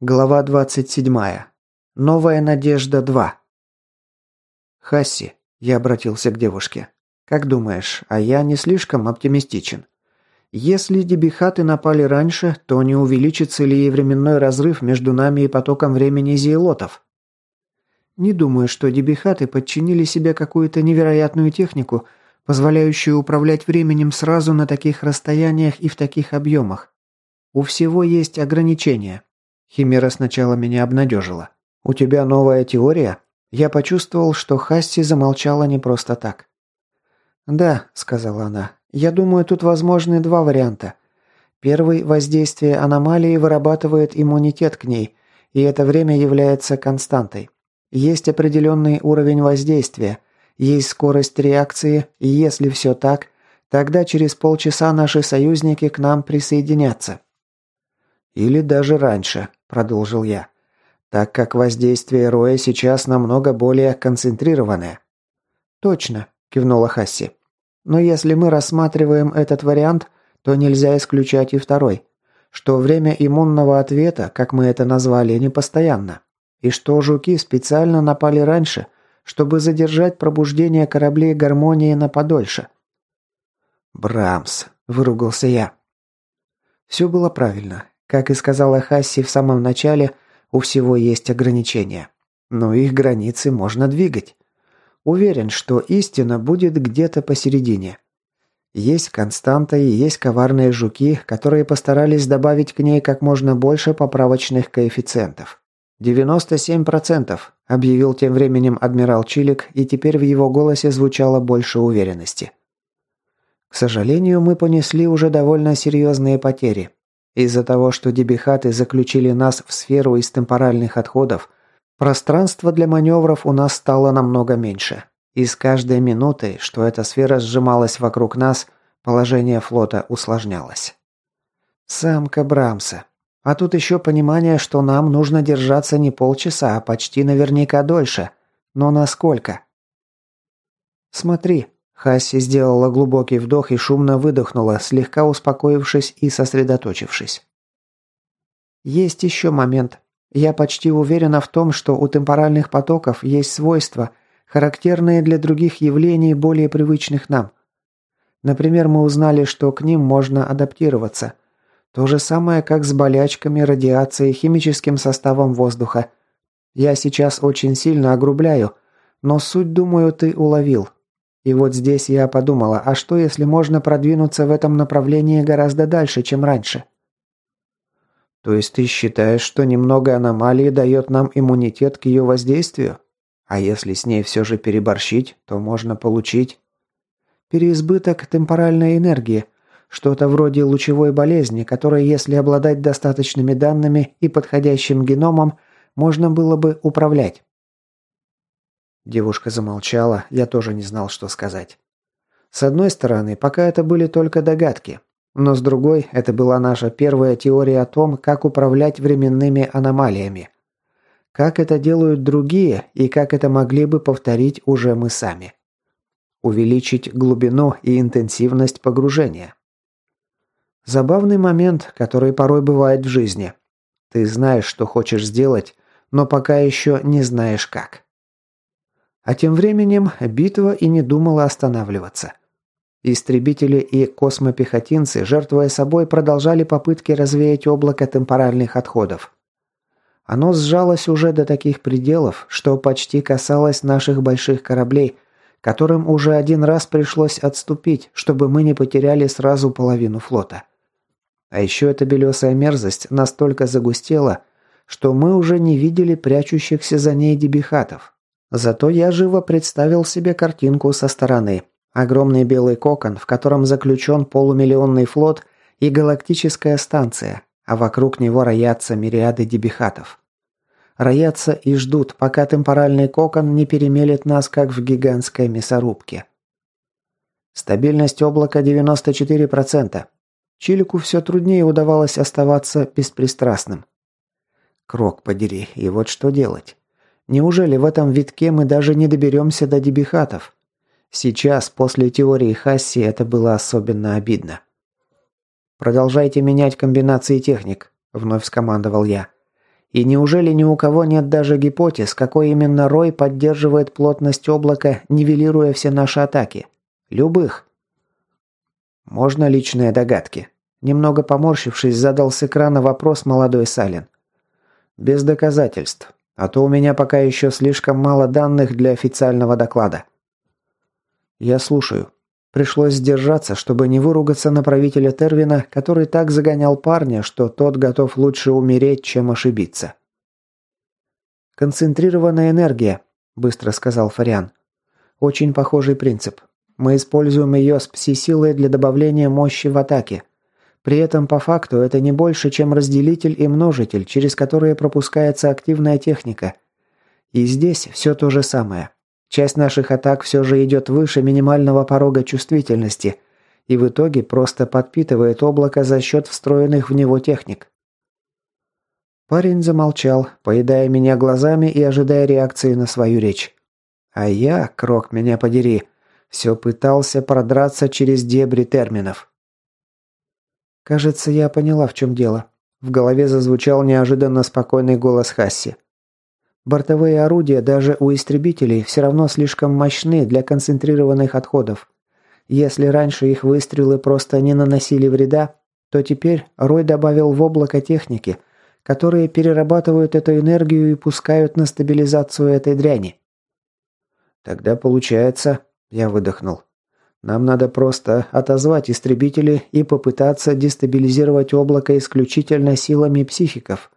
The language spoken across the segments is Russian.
Глава 27. Новая надежда 2. Хасси, я обратился к девушке. Как думаешь, а я не слишком оптимистичен? Если дебихаты напали раньше, то не увеличится ли и временной разрыв между нами и потоком времени зиелотов? Не думаю, что дебихаты подчинили себе какую-то невероятную технику, позволяющую управлять временем сразу на таких расстояниях и в таких объемах. У всего есть ограничения. Химера сначала меня обнадежила. «У тебя новая теория?» Я почувствовал, что Хасси замолчала не просто так. «Да», — сказала она, — «я думаю, тут возможны два варианта. Первый – воздействие аномалии вырабатывает иммунитет к ней, и это время является константой. Есть определенный уровень воздействия, есть скорость реакции, и если все так, тогда через полчаса наши союзники к нам присоединятся. Или даже раньше, продолжил я, так как воздействие Роя сейчас намного более концентрированное. Точно, кивнула Хасси. Но если мы рассматриваем этот вариант, то нельзя исключать и второй, что время иммунного ответа, как мы это назвали, непостоянно, и что жуки специально напали раньше, чтобы задержать пробуждение кораблей гармонии на подольше. «Брамс», – выругался я. Все было правильно. Как и сказала Хасси в самом начале, у всего есть ограничения. Но их границы можно двигать. Уверен, что истина будет где-то посередине. Есть константа и есть коварные жуки, которые постарались добавить к ней как можно больше поправочных коэффициентов. «97%, – объявил тем временем адмирал Чилик, и теперь в его голосе звучало больше уверенности. К сожалению, мы понесли уже довольно серьезные потери. Из-за того, что дебихаты заключили нас в сферу из темпоральных отходов, пространство для маневров у нас стало намного меньше. И с каждой минутой, что эта сфера сжималась вокруг нас, положение флота усложнялось. Самка Брамса. А тут еще понимание, что нам нужно держаться не полчаса, а почти наверняка дольше. Но насколько? «Смотри», Хасси сделала глубокий вдох и шумно выдохнула, слегка успокоившись и сосредоточившись. Есть еще момент. Я почти уверена в том, что у темпоральных потоков есть свойства, характерные для других явлений, более привычных нам. Например, мы узнали, что к ним можно адаптироваться. То же самое, как с болячками, радиацией, химическим составом воздуха. Я сейчас очень сильно огрубляю, но суть, думаю, ты уловил. И вот здесь я подумала, а что если можно продвинуться в этом направлении гораздо дальше, чем раньше? То есть ты считаешь, что немного аномалии дает нам иммунитет к ее воздействию? А если с ней все же переборщить, то можно получить... Переизбыток темпоральной энергии, что-то вроде лучевой болезни, которой, если обладать достаточными данными и подходящим геномом, можно было бы управлять. Девушка замолчала, я тоже не знал, что сказать. С одной стороны, пока это были только догадки. Но с другой, это была наша первая теория о том, как управлять временными аномалиями. Как это делают другие и как это могли бы повторить уже мы сами. Увеличить глубину и интенсивность погружения. Забавный момент, который порой бывает в жизни. Ты знаешь, что хочешь сделать, но пока еще не знаешь как. А тем временем битва и не думала останавливаться. Истребители и космопехотинцы, жертвуя собой, продолжали попытки развеять облако темпоральных отходов. Оно сжалось уже до таких пределов, что почти касалось наших больших кораблей, которым уже один раз пришлось отступить, чтобы мы не потеряли сразу половину флота. А еще эта белесая мерзость настолько загустела, что мы уже не видели прячущихся за ней дебихатов. Зато я живо представил себе картинку со стороны. Огромный белый кокон, в котором заключен полумиллионный флот и галактическая станция, а вокруг него роятся мириады дебихатов. Роятся и ждут, пока темпоральный кокон не перемелет нас, как в гигантской мясорубке. Стабильность облака 94%. Чилику все труднее удавалось оставаться беспристрастным. Крок подери, и вот что делать. Неужели в этом витке мы даже не доберемся до дебихатов? Сейчас, после теории Хасси, это было особенно обидно. «Продолжайте менять комбинации техник», – вновь скомандовал я. И неужели ни у кого нет даже гипотез, какой именно рой поддерживает плотность облака, нивелируя все наши атаки? Любых. Можно личные догадки? Немного поморщившись, задал с экрана вопрос молодой Салин. Без доказательств. А то у меня пока еще слишком мало данных для официального доклада. Я слушаю. Пришлось сдержаться, чтобы не выругаться на правителя Тервина, который так загонял парня, что тот готов лучше умереть, чем ошибиться. «Концентрированная энергия», – быстро сказал Фариан. «Очень похожий принцип. Мы используем ее с пси-силой для добавления мощи в атаке. При этом по факту это не больше, чем разделитель и множитель, через которые пропускается активная техника. И здесь все то же самое. Часть наших атак все же идет выше минимального порога чувствительности и в итоге просто подпитывает облако за счет встроенных в него техник. Парень замолчал, поедая меня глазами и ожидая реакции на свою речь. А я, крок меня подери, все пытался продраться через дебри терминов. Кажется, я поняла, в чем дело. В голове зазвучал неожиданно спокойный голос Хасси. Бортовые орудия даже у истребителей все равно слишком мощны для концентрированных отходов. Если раньше их выстрелы просто не наносили вреда, то теперь Рой добавил в облако техники, которые перерабатывают эту энергию и пускают на стабилизацию этой дряни. Тогда получается, я выдохнул. Нам надо просто отозвать истребители и попытаться дестабилизировать облако исключительно силами психиков.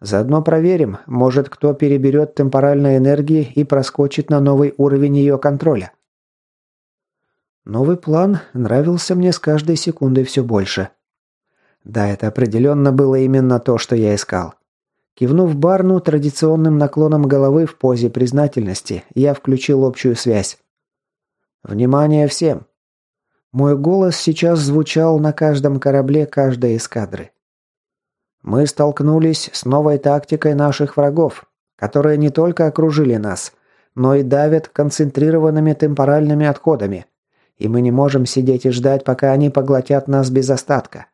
Заодно проверим, может кто переберет темпоральной энергии и проскочит на новый уровень ее контроля. Новый план нравился мне с каждой секундой все больше. Да, это определенно было именно то, что я искал. Кивнув Барну традиционным наклоном головы в позе признательности, я включил общую связь. «Внимание всем!» Мой голос сейчас звучал на каждом корабле каждой эскадры. Мы столкнулись с новой тактикой наших врагов, которые не только окружили нас, но и давят концентрированными темпоральными отходами. И мы не можем сидеть и ждать, пока они поглотят нас без остатка.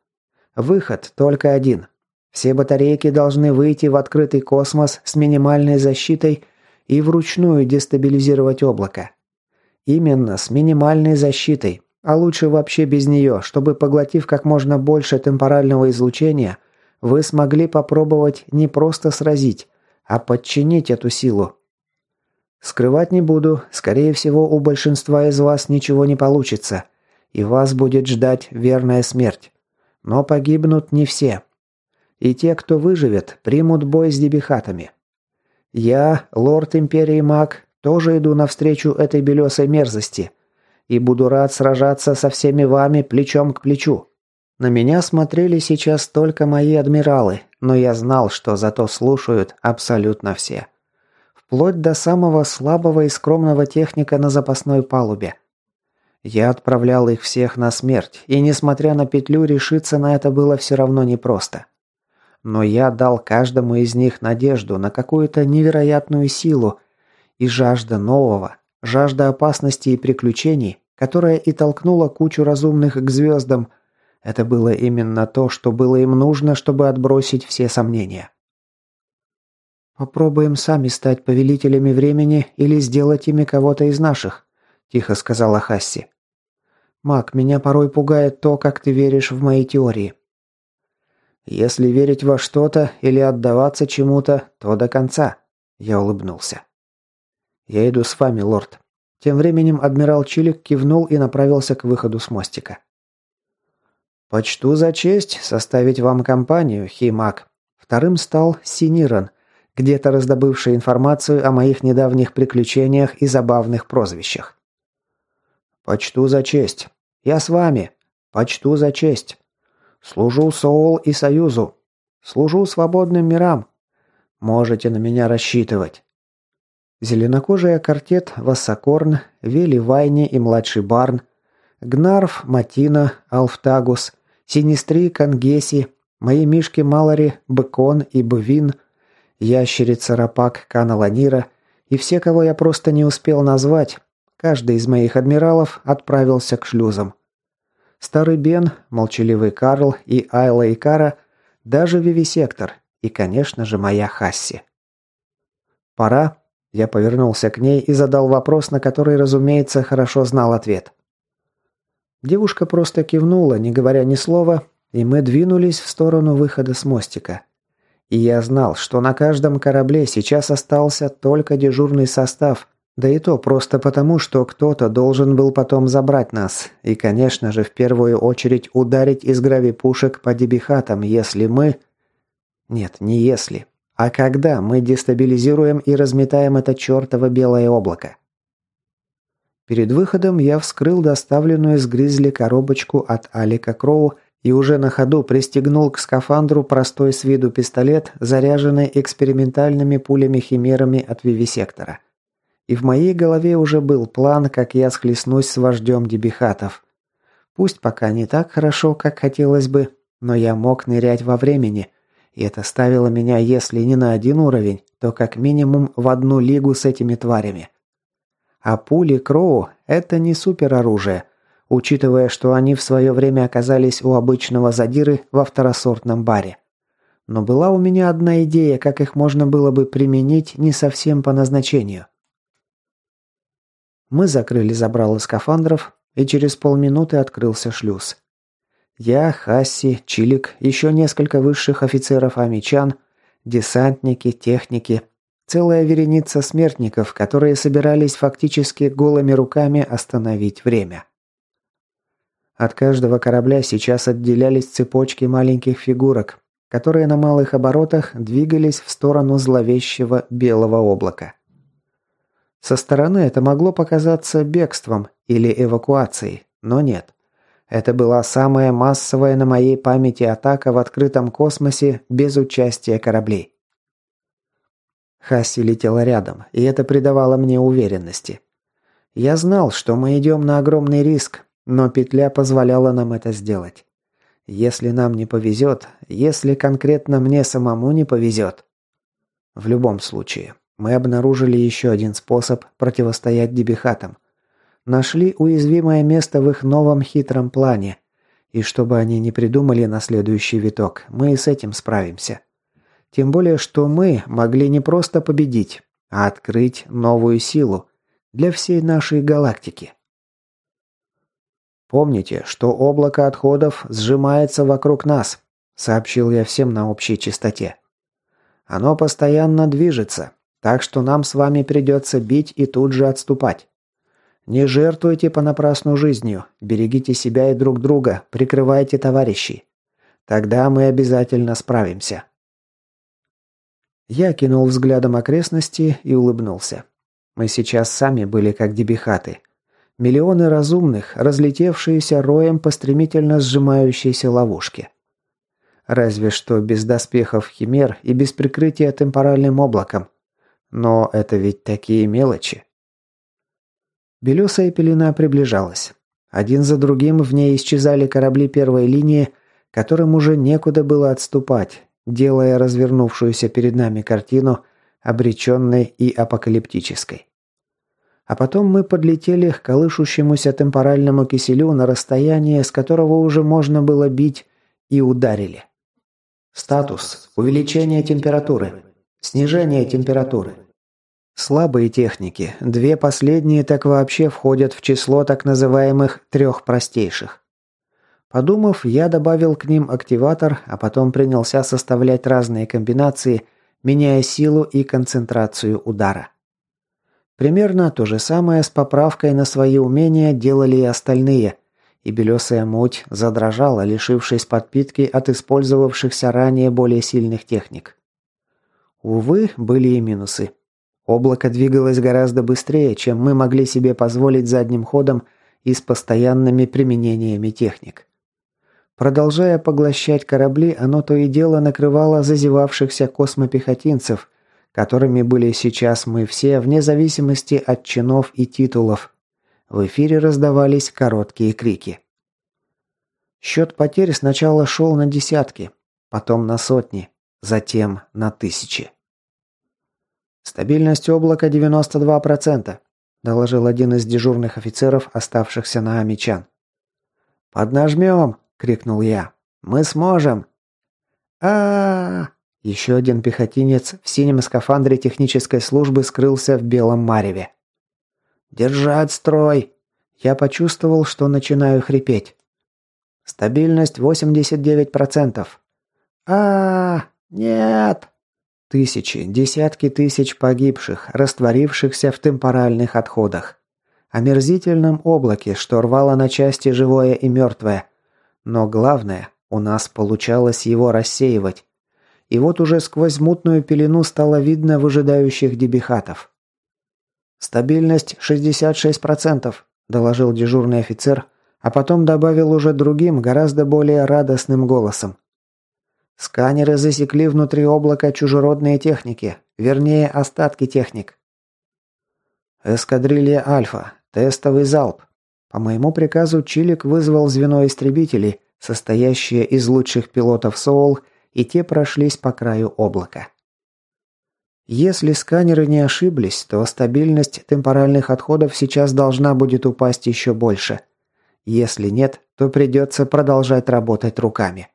Выход только один. Все батарейки должны выйти в открытый космос с минимальной защитой и вручную дестабилизировать облако. Именно с минимальной защитой, а лучше вообще без нее, чтобы, поглотив как можно больше темпорального излучения – вы смогли попробовать не просто сразить, а подчинить эту силу. Скрывать не буду, скорее всего, у большинства из вас ничего не получится, и вас будет ждать верная смерть. Но погибнут не все. И те, кто выживет, примут бой с дебихатами. Я, лорд Империи Маг, тоже иду навстречу этой белесой мерзости и буду рад сражаться со всеми вами плечом к плечу. На меня смотрели сейчас только мои адмиралы, но я знал, что зато слушают абсолютно все. Вплоть до самого слабого и скромного техника на запасной палубе. Я отправлял их всех на смерть, и несмотря на петлю, решиться на это было все равно непросто. Но я дал каждому из них надежду на какую-то невероятную силу и жажда нового, жажда опасности и приключений, которая и толкнула кучу разумных к звездам – это было именно то, что было им нужно, чтобы отбросить все сомнения. «Попробуем сами стать повелителями времени или сделать ими кого-то из наших», – тихо сказала Хасси. «Мак, меня порой пугает то, как ты веришь в мои теории». «Если верить во что-то или отдаваться чему-то, то до конца», – я улыбнулся. «Я иду с вами, лорд». Тем временем адмирал Чилик кивнул и направился к выходу с мостика. «Почту за честь составить вам компанию, Химак». Вторым стал Синиран, где-то раздобывший информацию о моих недавних приключениях и забавных прозвищах. «Почту за честь. Я с вами. Почту за честь. Служу Соул и Союзу. Служу свободным мирам. Можете на меня рассчитывать». Зеленокожая картет Вассакорн, Вели Вайни и младший Барн, Гнарф, Матина, Алфтагус, Синистри, Кангеси, мои мишки Малари, Бекон и Бвин, ящерица Рапак, Каналанира и все, кого я просто не успел назвать, каждый из моих адмиралов отправился к шлюзам. Старый Бен, молчаливый Карл и Айла и Кара, даже Вивисектор и, конечно же, моя Хасси. «Пора?» Я повернулся к ней и задал вопрос, на который, разумеется, хорошо знал ответ. Девушка просто кивнула, не говоря ни слова, и мы двинулись в сторону выхода с мостика. И я знал, что на каждом корабле сейчас остался только дежурный состав, да и то просто потому, что кто-то должен был потом забрать нас. И, конечно же, в первую очередь ударить из гравипушек по дебихатам, если мы... Нет, не если. А когда мы дестабилизируем и разметаем это чертово белое облако? Перед выходом я вскрыл доставленную из Гризли коробочку от Алика Кроу и уже на ходу пристегнул к скафандру простой с виду пистолет, заряженный экспериментальными пулями-химерами от вивисектора. И в моей голове уже был план, как я схлестнусь с вождем дебихатов. Пусть пока не так хорошо, как хотелось бы, но я мог нырять во времени, и это ставило меня, если не на один уровень, то как минимум в одну лигу с этими тварями. А пули Кроу – это не супероружие, учитывая, что они в свое время оказались у обычного задиры во второсортном баре. Но была у меня одна идея, как их можно было бы применить не совсем по назначению. Мы закрыли забрало скафандров, и через полминуты открылся шлюз. Я, Хасси, Чилик, еще несколько высших офицеров амичан, десантники, техники, целая вереница смертников, которые собирались фактически голыми руками остановить время. От каждого корабля сейчас отделялись цепочки маленьких фигурок, которые на малых оборотах двигались в сторону зловещего белого облака. Со стороны это могло показаться бегством или эвакуацией, но нет. Это была самая массовая на моей памяти атака в открытом космосе без участия кораблей. Хасси летела рядом, и это придавало мне уверенности. Я знал, что мы идем на огромный риск, но петля позволяла нам это сделать. Если нам не повезет, если конкретно мне самому не повезет. В любом случае, мы обнаружили еще один способ противостоять дебихатам. Нашли уязвимое место в их новом хитром плане. И чтобы они не придумали на следующий виток, мы и с этим справимся. Тем более, что мы могли не просто победить, а открыть новую силу для всей нашей галактики. «Помните, что облако отходов сжимается вокруг нас», – сообщил я всем на общей частоте. «Оно постоянно движется, так что нам с вами придется бить и тут же отступать. Не жертвуйте понапрасну жизнью, берегите себя и друг друга, прикрывайте товарищей. Тогда мы обязательно справимся». Я кинул взглядом окрестности и улыбнулся. Мы сейчас сами были как дебихаты – Миллионы разумных, разлетевшиеся роем по стремительно сжимающейся ловушке. Разве что без доспехов химер и без прикрытия темпоральным облаком. Но это ведь такие мелочи. Белесая пелена приближалась. Один за другим в ней исчезали корабли первой линии, которым уже некуда было отступать, делая развернувшуюся перед нами картину обреченной и апокалиптической. А потом мы подлетели к колышущемуся темпоральному киселю на расстояние, с которого уже можно было бить, и ударили. Статус. Увеличение температуры. Снижение температуры. Слабые техники. Две последние так вообще входят в число так называемых трех простейших. Подумав, я добавил к ним активатор, а потом принялся составлять разные комбинации, меняя силу и концентрацию удара. Примерно то же самое с поправкой на свои умения делали и остальные, и белесая муть задрожала, лишившись подпитки от использовавшихся ранее более сильных техник. Увы, были и минусы. Облако двигалось гораздо быстрее, чем мы могли себе позволить задним ходом и с постоянными применениями техник. Продолжая поглощать корабли, оно то и дело накрывало зазевавшихся космопехотинцев – которыми были сейчас мы все, вне зависимости от чинов и титулов. В эфире раздавались короткие крики. Счет потерь сначала шел на десятки, потом на сотни, затем на тысячи. «Стабильность облака 92%, – доложил один из дежурных офицеров, оставшихся на Амичан. «Поднажмем!» – крикнул я. «Мы сможем!» а, Еще один пехотинец в синем скафандре технической службы скрылся в белом мареве. «Держать строй!» Я почувствовал, что начинаю хрипеть. Стабильность 89%. А, -а, а Нет! Тысячи, десятки тысяч погибших, растворившихся в темпоральных отходах. Омерзительном облаке, что рвало на части живое и мертвое. Но главное, у нас получалось его рассеивать. И вот уже сквозь мутную пелену стало видно выжидающих дебихатов. «Стабильность 66%, доложил дежурный офицер, а потом добавил уже другим, гораздо более радостным голосом. Сканеры засекли внутри облака чужеродные техники, вернее, остатки техник. Эскадрилья Альфа. Тестовый залп. По моему приказу Чилик вызвал звено истребителей, состоящее из лучших пилотов Соул, и те прошлись по краю облака. Если сканеры не ошиблись, то стабильность темпоральных отходов сейчас должна будет упасть еще больше. Если нет, то придется продолжать работать руками.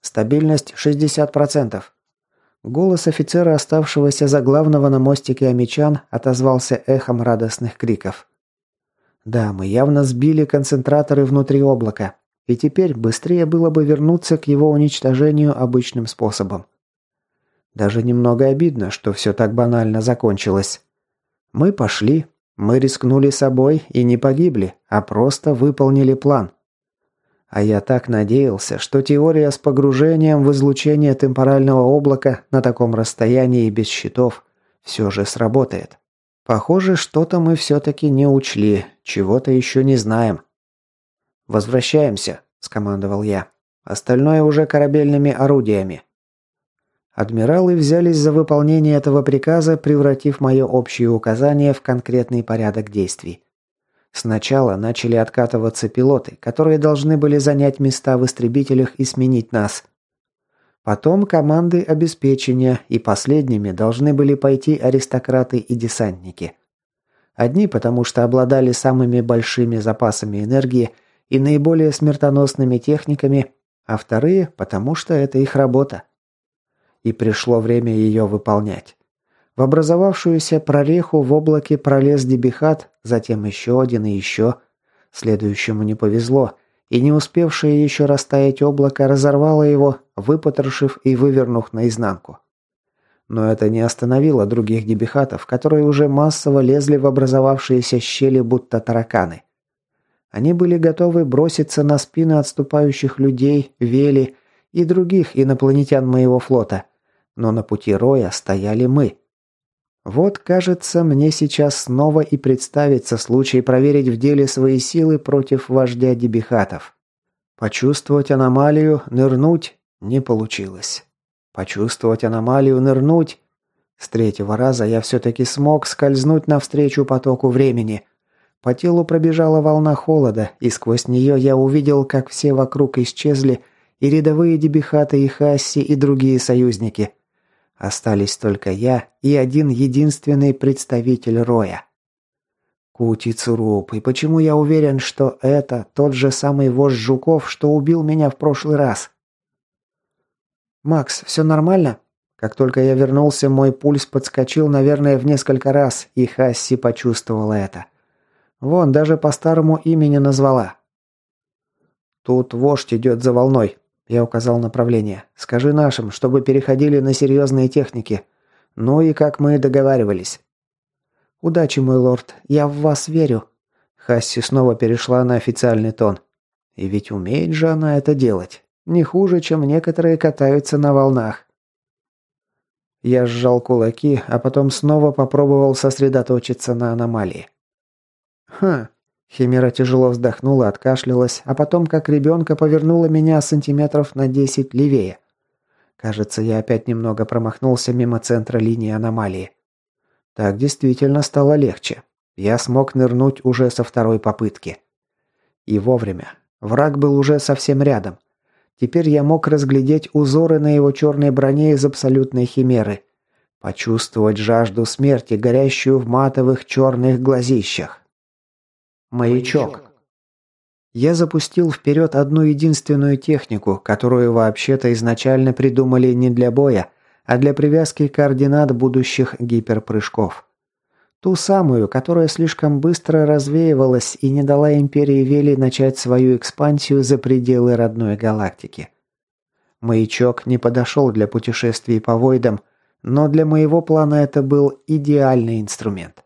Стабильность 60%. Голос офицера, оставшегося за главного на мостике Амичан, отозвался эхом радостных криков. Да, мы явно сбили концентраторы внутри облака, и теперь быстрее было бы вернуться к его уничтожению обычным способом. Даже немного обидно, что все так банально закончилось. Мы пошли, мы рискнули собой и не погибли, а просто выполнили план. А я так надеялся, что теория с погружением в излучение темпорального облака на таком расстоянии без щитов все же сработает. Похоже, что-то мы все-таки не учли, чего-то еще не знаем. «Возвращаемся», – скомандовал я. «Остальное уже корабельными орудиями». Адмиралы взялись за выполнение этого приказа, превратив мое общее указание в конкретный порядок действий. Сначала начали откатываться пилоты, которые должны были занять места в истребителях и сменить нас. Потом команды обеспечения, и последними должны были пойти аристократы и десантники. Одни потому, что обладали самыми большими запасами энергии и наиболее смертоносными техниками, а вторые потому, что это их работа и пришло время ее выполнять. В образовавшуюся прореху в облаке пролез Дебихат, затем еще один и еще. Следующему не повезло, и не успевшее еще растаять облако разорвало его, выпотрошив и вывернув наизнанку. Но это не остановило других дебихатов, которые уже массово лезли в образовавшиеся щели, будто тараканы. Они были готовы броситься на спины отступающих людей, вели и других инопланетян моего флота, но на пути Роя стояли мы. Вот, кажется, мне сейчас снова и представится случай проверить в деле свои силы против вождя Дебихатов. Почувствовать аномалию, нырнуть не получилось. Почувствовать аномалию, нырнуть... С третьего раза я все-таки смог скользнуть навстречу потоку времени. По телу пробежала волна холода, и сквозь нее я увидел, как все вокруг исчезли, и рядовые Дебихаты, и Хасси, и другие союзники. Остались только я и один единственный представитель Роя. Кутицуруп, и почему я уверен, что это тот же самый вождь жуков, что убил меня в прошлый раз? «Макс, все нормально?» Как только я вернулся, мой пульс подскочил, наверное, в несколько раз, и Хасси почувствовала это. Вон, даже по старому имени назвала. «Тут вождь идет за волной», я указал направление. «Скажи нашим, чтобы переходили на серьезные техники. Ну и как мы договаривались». «Удачи, мой лорд. Я в вас верю». Хасси снова перешла на официальный тон. И ведь умеет же она это делать. Не хуже, чем некоторые катаются на волнах. Я сжал кулаки, а потом снова попробовал сосредоточиться на аномалии. «Хм, Химера тяжело вздохнула, откашлялась, а потом, как ребенка, повернула меня сантиметров на десять левее. Кажется, я опять немного промахнулся мимо центра линии аномалии. Так действительно стало легче. Я смог нырнуть уже со второй попытки. И вовремя. Враг был уже совсем рядом. Теперь я мог разглядеть узоры на его черной броне из абсолютной химеры. Почувствовать жажду смерти, горящую в матовых черных глазищах. Маячок. Я запустил вперед одну единственную технику, которую вообще-то изначально придумали не для боя, а для привязки координат будущих гиперпрыжков. Ту самую, которая слишком быстро развеивалась и не дала Империи Вели начать свою экспансию за пределы родной галактики. Маячок не подошел для путешествий по войдам, но для моего плана это был идеальный инструмент.